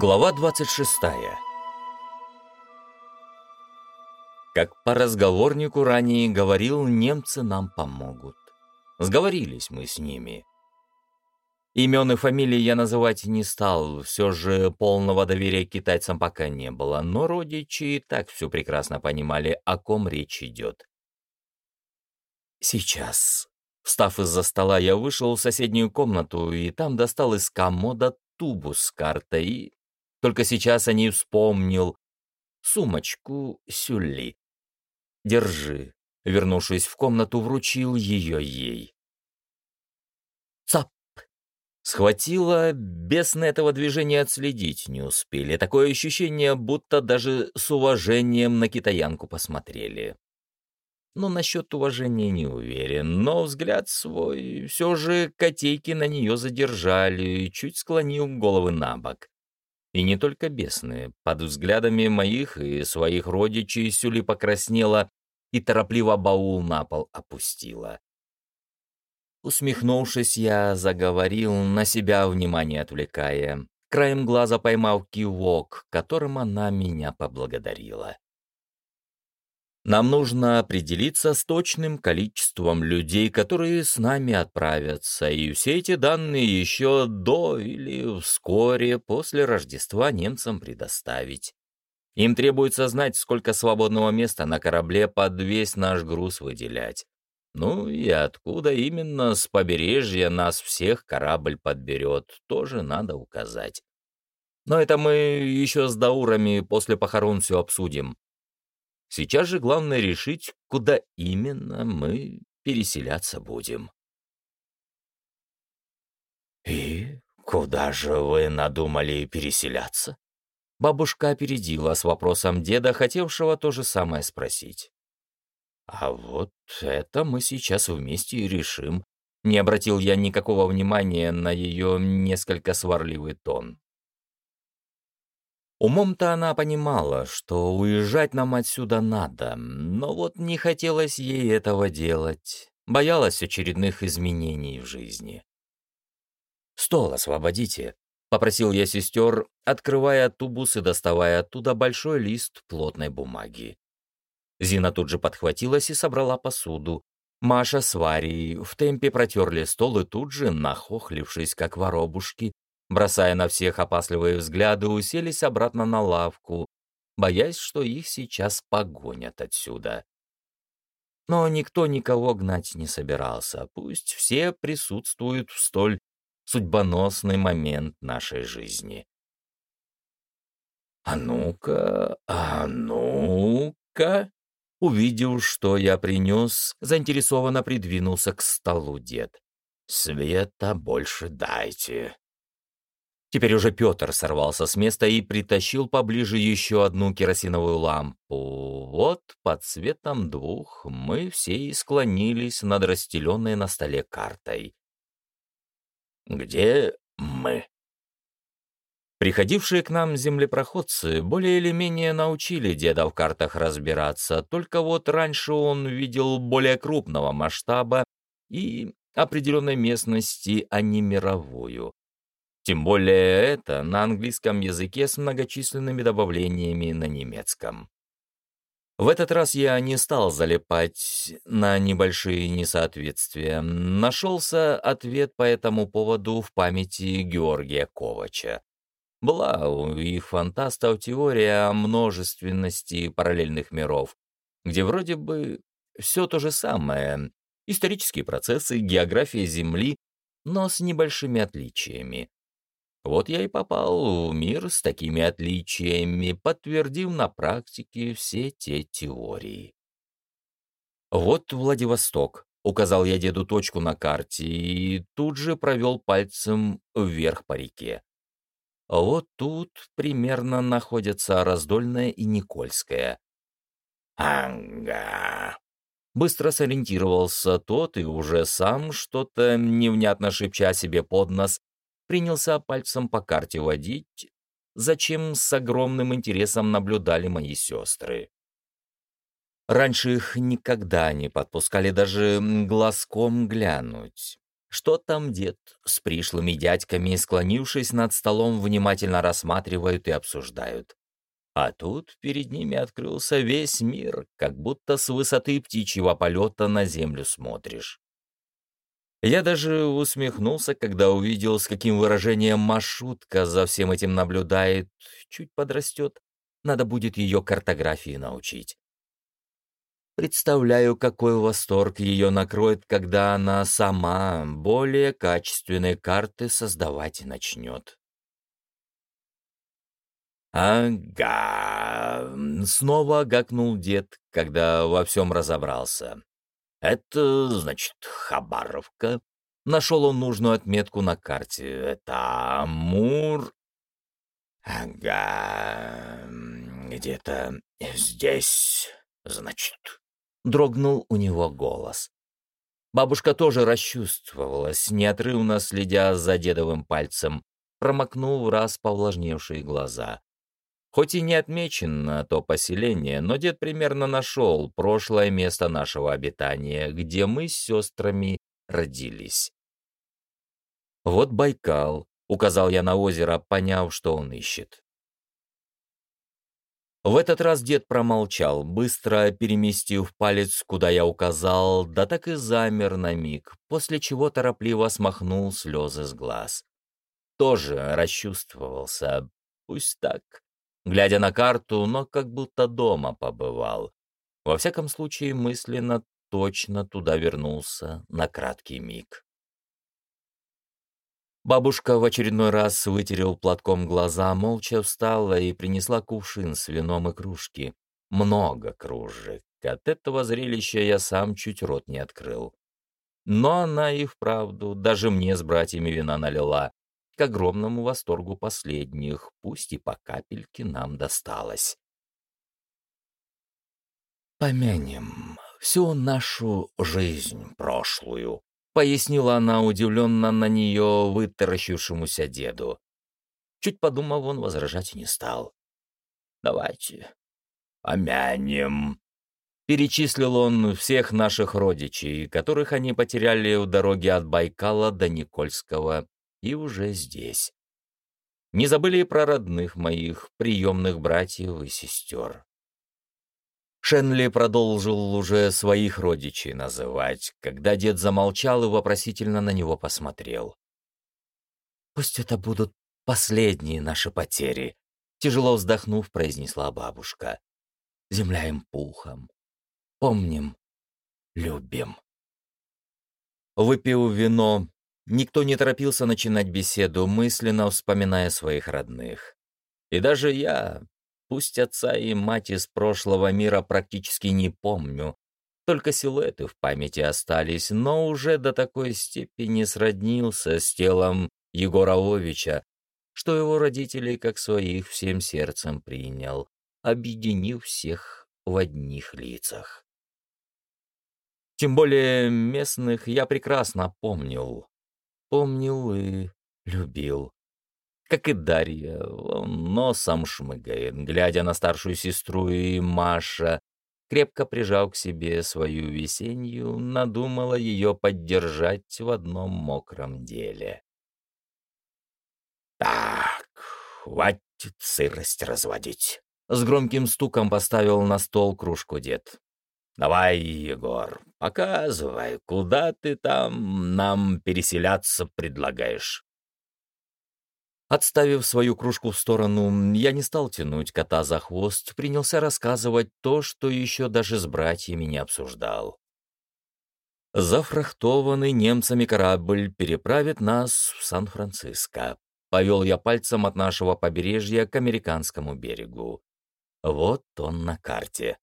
Глава 26 Как по разговорнику ранее говорил, немцы нам помогут. Сговорились мы с ними. Имен и фамилии я называть не стал, все же полного доверия китайцам пока не было, но родичи и так все прекрасно понимали, о ком речь идет. Сейчас. Встав из-за стола, я вышел в соседнюю комнату и там достал из комода тубу с картой только сейчас о ней вспомнил. Сумочку Сюлли. Держи. Вернувшись в комнату, вручил ее ей. Цап! Схватила, бесно этого движения отследить не успели. Такое ощущение, будто даже с уважением на китаянку посмотрели. Но насчет уважения не уверен, но взгляд свой все же котейки на нее задержали, чуть склонил головы на бок. И не только бесные. Под взглядами моих и своих родичей Сюли покраснела и торопливо баул на пол опустила. Усмехнувшись, я заговорил, на себя внимание отвлекая, краем глаза поймал кивок, которым она меня поблагодарила. Нам нужно определиться с точным количеством людей, которые с нами отправятся, и все эти данные еще до или вскоре после Рождества немцам предоставить. Им требуется знать, сколько свободного места на корабле под весь наш груз выделять. Ну и откуда именно с побережья нас всех корабль подберет, тоже надо указать. Но это мы еще с даурами после похорон все обсудим. Сейчас же главное решить, куда именно мы переселяться будем. «И куда же вы надумали переселяться?» Бабушка опередила с вопросом деда, хотевшего то же самое спросить. «А вот это мы сейчас вместе и решим», — не обратил я никакого внимания на ее несколько сварливый тон. Умом-то она понимала, что уезжать нам отсюда надо, но вот не хотелось ей этого делать, боялась очередных изменений в жизни. «Стол освободите», — попросил я сестер, открывая тубус и доставая оттуда большой лист плотной бумаги. Зина тут же подхватилась и собрала посуду. Маша с Варей в темпе протерли стол и тут же, нахохлившись, как воробушки, бросая на всех опасливые взгляды, уселись обратно на лавку, боясь, что их сейчас погонят отсюда. Но никто никого гнать не собирался, пусть все присутствуют в столь судьбоносный момент нашей жизни. «А ну-ка, а ну-ка!» Увидел, что я принес, заинтересованно придвинулся к столу дед. «Света больше дайте, Теперь уже Петр сорвался с места и притащил поближе еще одну керосиновую лампу. Вот под светом двух мы все и склонились над расстеленной на столе картой. «Где мы?» Приходившие к нам землепроходцы более или менее научили деда в картах разбираться, только вот раньше он видел более крупного масштаба и определенной местности, а не мировую. Тем более это на английском языке с многочисленными добавлениями на немецком. В этот раз я не стал залипать на небольшие несоответствия. Нашелся ответ по этому поводу в памяти Георгия Ковача. Была у их фантастов теория о множественности параллельных миров, где вроде бы все то же самое. Исторические процессы, география Земли, но с небольшими отличиями. Вот я и попал в мир с такими отличиями, подтвердив на практике все те теории. Вот Владивосток. Указал я деду точку на карте и тут же провел пальцем вверх по реке. Вот тут примерно находятся Раздольная и Никольская. «Ага». Быстро сориентировался тот и уже сам что-то невнятно шепча себе под нос принялся пальцем по карте водить, зачем с огромным интересом наблюдали мои сестры. Раньше их никогда не подпускали даже глазком глянуть. Что там дед с пришлыми дядьками, склонившись над столом, внимательно рассматривают и обсуждают. А тут перед ними открылся весь мир, как будто с высоты птичьего полета на землю смотришь. Я даже усмехнулся, когда увидел, с каким выражением Машутка за всем этим наблюдает. Чуть подрастет, надо будет ее картографии научить. Представляю, какой восторг ее накроет, когда она сама более качественные карты создавать начнет. «Ага», — снова гакнул дед, когда во всем разобрался. «Это, значит, Хабаровка». Нашел он нужную отметку на карте. «Это Амур». «Ага, где-то здесь, значит». Дрогнул у него голос. Бабушка тоже расчувствовалась, неотрывно следя за дедовым пальцем, промокнув раз повлажневшие глаза. Хоть и не отмечено то поселение, но дед примерно нашел прошлое место нашего обитания, где мы с сестрами родились. «Вот Байкал», — указал я на озеро, поняв, что он ищет. В этот раз дед промолчал, быстро переместив палец, куда я указал, да так и замер на миг, после чего торопливо смахнул слезы с глаз. Тоже расчувствовался, пусть так глядя на карту, но как будто дома побывал. Во всяком случае, мысленно точно туда вернулся на краткий миг. Бабушка в очередной раз вытерел платком глаза, молча встала и принесла кувшин с вином и кружки. Много кружек. От этого зрелища я сам чуть рот не открыл. Но она и вправду даже мне с братьями вина налила, к огромному восторгу последних, пусть и по капельке нам досталось. «Помянем всю нашу жизнь прошлую», — пояснила она удивленно на нее вытаращившемуся деду. Чуть подумав, он возражать не стал. «Давайте помянем», Перечислил он всех наших родичей, которых они потеряли в дороге от Байкала до Никольского и уже здесь. Не забыли и про родных моих, приемных братьев и сестер. Шенли продолжил уже своих родичей называть, когда дед замолчал и вопросительно на него посмотрел. «Пусть это будут последние наши потери», — тяжело вздохнув, произнесла бабушка. «Земля им пухом. Помним, любим». Выпив вино, Никто не торопился начинать беседу, мысленно вспоминая своих родных. И даже я, пусть отца и мать из прошлого мира практически не помню, только силуэты в памяти остались, но уже до такой степени сроднился с телом Егора Овича, что его родители как своих всем сердцем принял, объединив всех в одних лицах. Тем более местных я прекрасно помнил, помнил и любил. Как и Дарья, он носом шмыгает, глядя на старшую сестру и Маша, крепко прижал к себе свою весеннюю, надумала ее поддержать в одном мокром деле. «Так, хватит сырость разводить!» С громким стуком поставил на стол кружку дед. Давай, Егор, показывай, куда ты там нам переселяться предлагаешь. Отставив свою кружку в сторону, я не стал тянуть кота за хвост, принялся рассказывать то, что еще даже с братьями не обсуждал. Зафрахтованный немцами корабль переправит нас в Сан-Франциско. Повел я пальцем от нашего побережья к американскому берегу. Вот он на карте.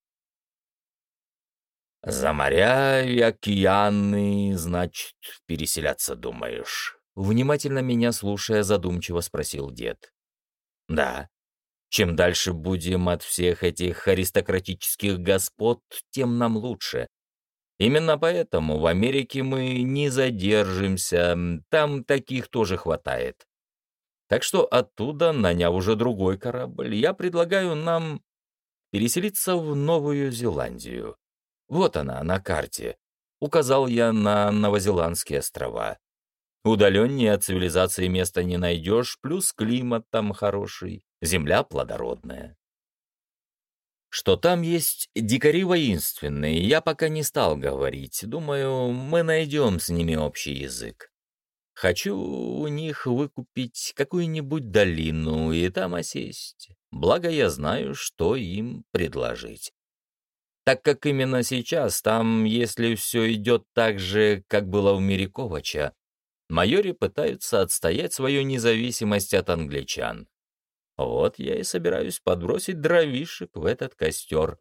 «За моря и океаны, значит, переселяться думаешь?» Внимательно меня слушая, задумчиво спросил дед. «Да. Чем дальше будем от всех этих аристократических господ, тем нам лучше. Именно поэтому в Америке мы не задержимся, там таких тоже хватает. Так что оттуда, наняв уже другой корабль, я предлагаю нам переселиться в Новую Зеландию. Вот она, на карте. Указал я на Новозеландские острова. Удаленнее от цивилизации места не найдешь, плюс климат там хороший, земля плодородная. Что там есть дикари воинственные, я пока не стал говорить. Думаю, мы найдем с ними общий язык. Хочу у них выкупить какую-нибудь долину и там осесть. Благо я знаю, что им предложить. Так как именно сейчас там, если все идет так же, как было у Мириковича, майори пытаются отстоять свою независимость от англичан. Вот я и собираюсь подбросить дровишек в этот костер.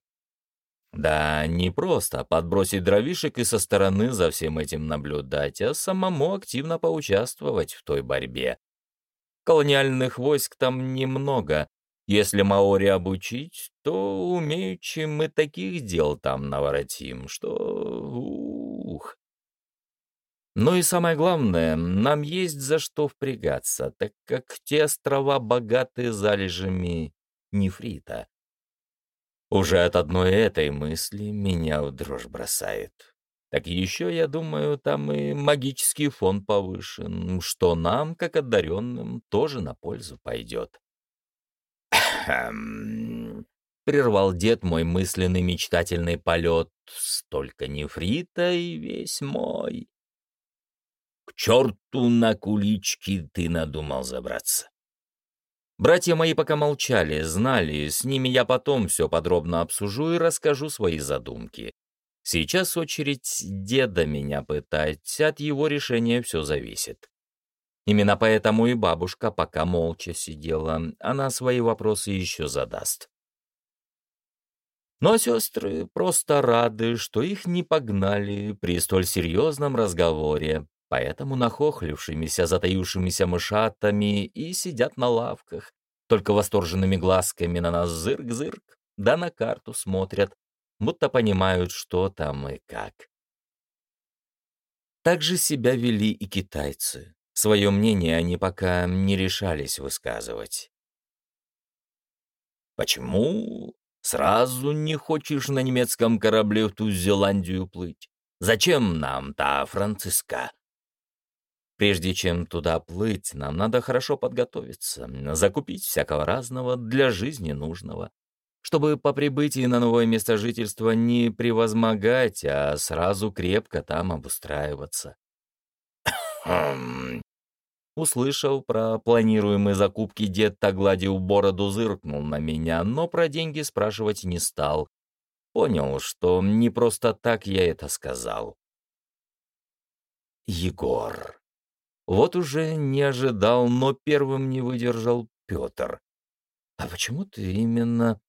Да, не просто подбросить дровишек и со стороны за всем этим наблюдать, а самому активно поучаствовать в той борьбе. Колониальных войск там немного. Если маори обучить, то умеючи мы таких дел там наворотим, что... Ух! Ну и самое главное, нам есть за что впрягаться, так как те острова богаты залежами нефрита. Уже от одной этой мысли меня в дрожь бросает. Так еще, я думаю, там и магический фон повышен, что нам, как одаренным, тоже на пользу пойдет. «Хм...» — прервал дед мой мысленный мечтательный полет. «Столько нефрита и весь мой». К черту на кулички ты надумал забраться. Братья мои пока молчали, знали, с ними я потом все подробно обсужу и расскажу свои задумки. Сейчас очередь деда меня пытать, от его решения все зависит. Именно поэтому и бабушка пока молча сидела, она свои вопросы еще задаст. Но сестры просто рады, что их не погнали при столь серьезном разговоре, поэтому нахохлившимися, затаившимися мышатами и сидят на лавках, только восторженными глазками на нас зырк-зырк, да на карту смотрят, будто понимают, что там и как. Так же себя вели и китайцы. Свое мнение они пока не решались высказывать. «Почему сразу не хочешь на немецком корабле в ту Зеландию плыть? Зачем нам та Франциска?» Прежде чем туда плыть, нам надо хорошо подготовиться, закупить всякого разного для жизни нужного, чтобы по прибытии на новое место жительства не превозмогать, а сразу крепко там обустраиваться. Услышав про планируемые закупки, дед, так гладив бороду, зыркнул на меня, но про деньги спрашивать не стал. Понял, что не просто так я это сказал. Егор. Вот уже не ожидал, но первым не выдержал Петр. «А почему ты именно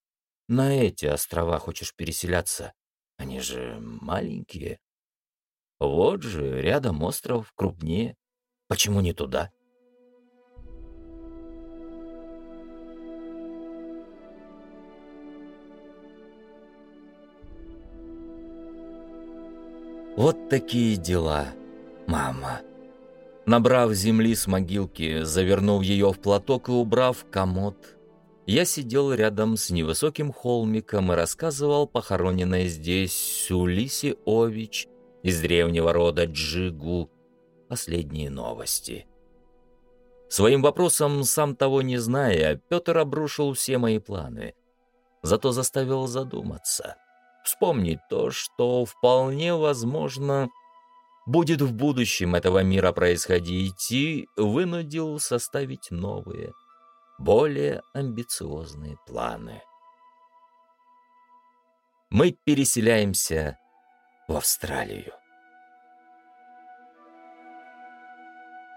на эти острова хочешь переселяться? Они же маленькие. Вот же, рядом остров крупнее. Почему не туда?» Вот такие дела, мама. Набрав земли с могилки, завернув ее в платок и убрав комод, я сидел рядом с невысоким холмиком и рассказывал похороненной здесь Сулиси Ович из древнего рода Джигу последние новости. Своим вопросом, сам того не зная, Петр обрушил все мои планы, зато заставил задуматься, вспомнить то, что вполне возможно — будет в будущем этого мира происходить, и вынудил составить новые, более амбициозные планы. Мы переселяемся в Австралию.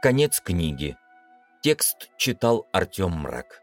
Конец книги. Текст читал Артем Мрак.